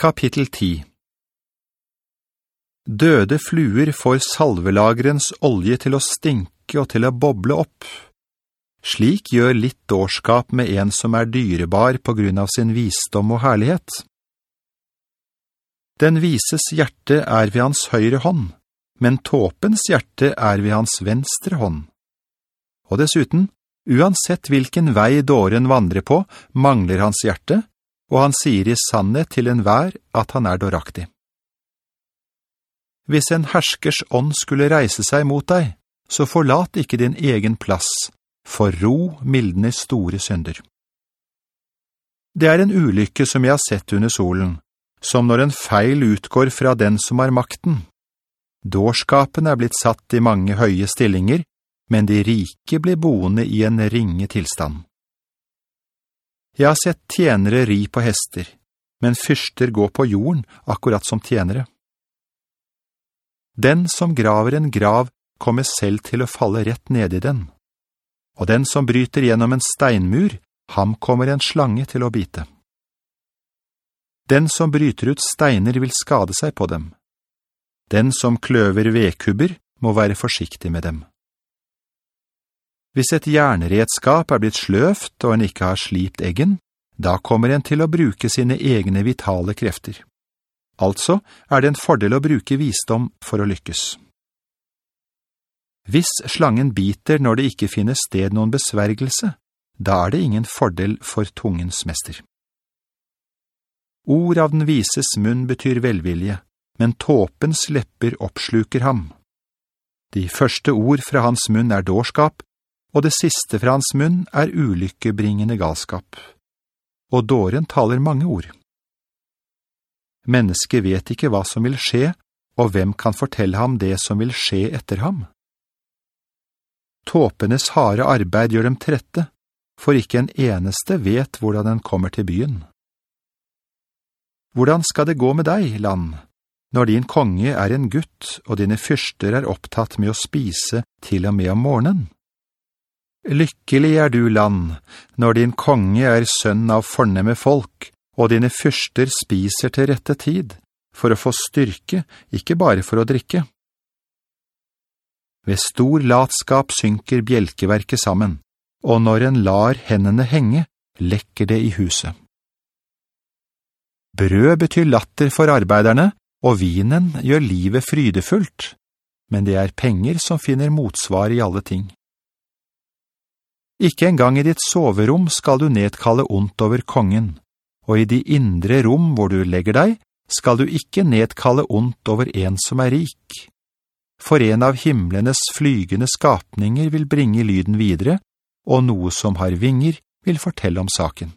Kapittel 10 Døde fluer får salvelagerens olje til å stinke og til å boble opp. Slik gjør litt dårskap med en som er dyrebar på grunn av sin visdom og herlighet. Den vises hjerte er ved hans høyre hånd, men tåpens hjerte er ved hans venstre hånd. Og dessuten, uansett hvilken vei dåren vandrer på, mangler hans hjerte, og han sier i sannhet til enhver at han er dåraktig. Hvis en herskers ånd skulle reise seg mot deg, så forlat ikke din egen plass, for ro mildne store synder. Det er en ulykke som jeg har sett under solen, som når en feil utgår fra den som har makten. Dårskapen er blitt satt i mange høye stillinger, men de rike blir boende i en ringe tilstand. Jeg har sett tjenere ri på hester, men fyrster gå på jorden akkurat som tjenere. Den som graver en grav kommer selv til å falle rett ned i den, og den som bryter gjennom en steinmur, ham kommer en slange til å bite. Den som bryter ut steiner vil skade seg på dem. Den som kløver vekubber må være forsiktig med dem. Hvis et jernredskap er blitt sløft og en ikke har slipt eggen, da kommer en til å bruke sine egne vitale krefter. Altså er det en fordel å bruke visdom for å lykkes. Hvis slangen biter når det ikke finner sted noen besvergelse, da er det ingen fordel for tungens mester. Ord av den vises munn betyr velvilje, men tåpens lepper oppsluker ham. De første ord fra hans munn er dårskap, og det siste fra hans munn er ulykkebringende galskap. Og dåren taler mange ord. Mennesket vet ikke hva som vil skje, og hvem kan fortelle ham det som vil skje etter ham? Tåpenes harde arbeid gjør dem trette, for ikke en eneste vet hvordan den kommer til byen. Hvordan skal det gå med deg, land, når din konge er en gutt, og dine fyrster er opptatt med å spise til og med om morgenen? Lykkelig er du, land, når din konge er sønn av fornemme folk, og dine fyrster spiser til rette tid, for å få styrke, ikke bare for å drikke. Ved stor latskap synker bjelkeverket sammen, og når en lar hendene henge, lekker det i huset. Brød betyr latter for arbeiderne, og vinen gjør livet frydefullt, men det er penger som finner motsvar i alle ting. Ikke engang i ditt soverom skal du nedkalle ondt over kongen, og i de indre rom hvor du legger deg, skal du ikke nedkalle ondt over en som er rik. For en av himmelenes flygende skapninger vil bringe lyden videre, og noe som har vinger vil fortelle om saken.